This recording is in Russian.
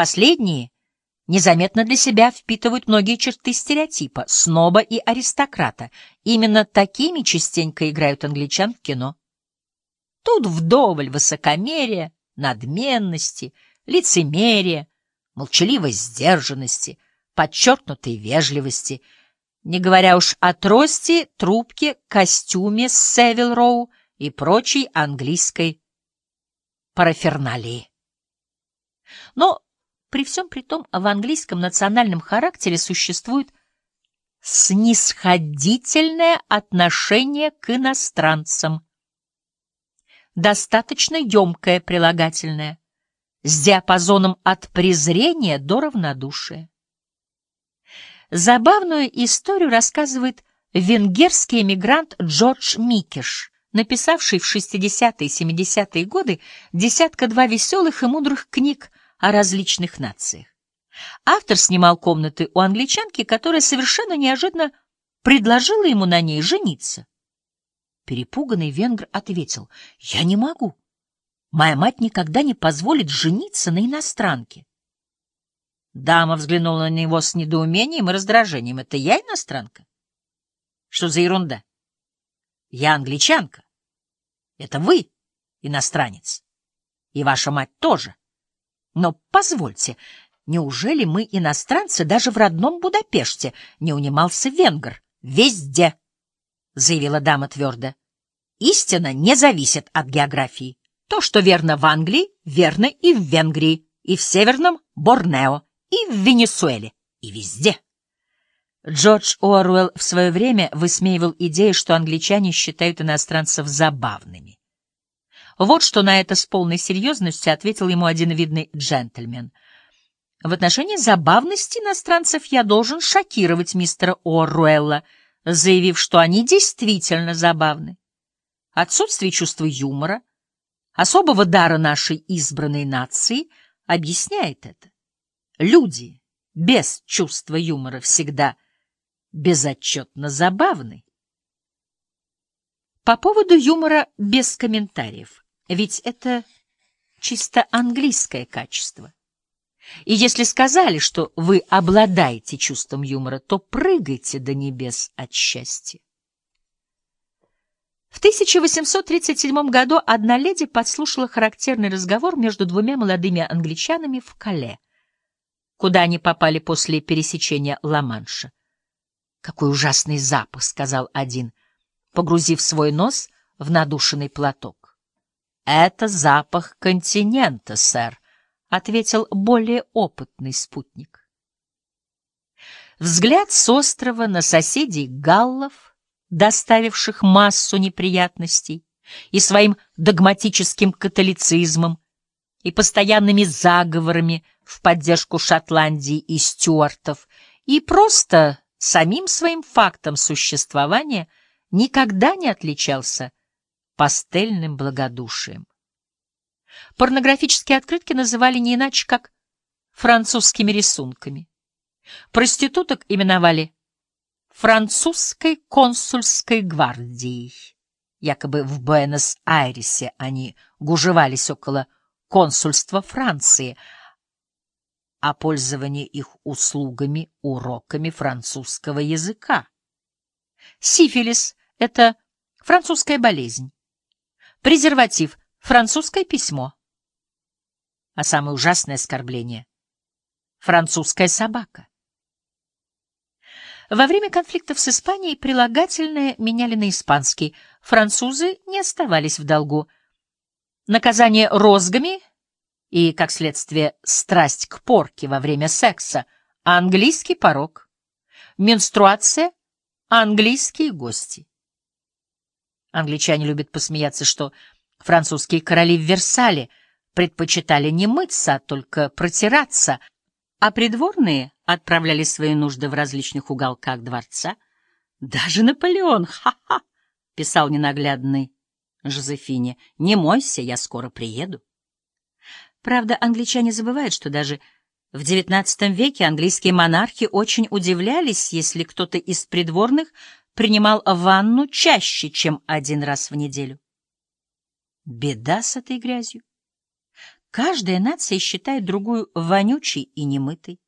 Последние незаметно для себя впитывают многие черты стереотипа, сноба и аристократа. Именно такими частенько играют англичан в кино. Тут вдоволь высокомерия, надменности, лицемерия, молчаливой сдержанности, подчеркнутой вежливости, не говоря уж о трости, трубке, костюме с Севил Роу и прочей английской параферналии. Но при всем при том в английском национальном характере существует снисходительное отношение к иностранцам, достаточно емкое прилагательное, с диапазоном от презрения до равнодушия. Забавную историю рассказывает венгерский эмигрант Джордж Микеш, написавший в 60-е и 70-е годы десятка-два веселых и мудрых книг о различных нациях. Автор снимал комнаты у англичанки, которая совершенно неожиданно предложила ему на ней жениться. Перепуганный венгр ответил, «Я не могу. Моя мать никогда не позволит жениться на иностранке». Дама взглянула на него с недоумением и раздражением. «Это я иностранка? Что за ерунда? Я англичанка. Это вы иностранец. И ваша мать тоже. Но позвольте, неужели мы иностранцы даже в родном Будапеште? Не унимался венгр. Везде, — заявила дама твердо. Истина не зависит от географии. То, что верно в Англии, верно и в Венгрии, и в Северном Борнео, и в Венесуэле, и везде. Джордж Оруэлл в свое время высмеивал идею, что англичане считают иностранцев забавными. Вот что на это с полной серьезностью ответил ему один видный джентльмен. В отношении забавности иностранцев я должен шокировать мистера Оруэлла, заявив, что они действительно забавны. Отсутствие чувства юмора, особого дара нашей избранной нации объясняет это. Люди без чувства юмора всегда безотчетно забавны. По поводу юмора без комментариев. Ведь это чисто английское качество. И если сказали, что вы обладаете чувством юмора, то прыгайте до небес от счастья. В 1837 году одна леди подслушала характерный разговор между двумя молодыми англичанами в Кале, куда они попали после пересечения Ла-Манша. «Какой ужасный запах!» — сказал один, погрузив свой нос в надушенный платок. «Это запах континента, сэр», — ответил более опытный спутник. Взгляд с острова на соседей галлов, доставивших массу неприятностей, и своим догматическим католицизмом, и постоянными заговорами в поддержку Шотландии и стюартов, и просто самим своим фактом существования никогда не отличался пастельным благодушием. Порнографические открытки называли не иначе, как французскими рисунками. Проституток именовали французской консульской гвардией. Якобы в Буэнос-Айресе они гужевались около консульства Франции, а пользование их услугами уроками французского языка. Сифилис — это французская болезнь. Презерватив. Французское письмо. А самое ужасное оскорбление — французская собака. Во время конфликтов с Испанией прилагательные меняли на испанский. Французы не оставались в долгу. Наказание розгами и, как следствие, страсть к порке во время секса — английский порог. Менструация — английские гости. Англичане любят посмеяться, что французские короли в Версале предпочитали не мыться, а только протираться, а придворные отправляли свои нужды в различных уголках дворца. Даже Наполеон, ха-ха, писал ненаглядный Жозефине, не мойся, я скоро приеду. Правда, англичане забывают, что даже в XIX веке английские монархи очень удивлялись, если кто-то из придворных принимал ванну чаще, чем один раз в неделю. Беда с этой грязью. Каждая нация считает другую вонючей и немытой.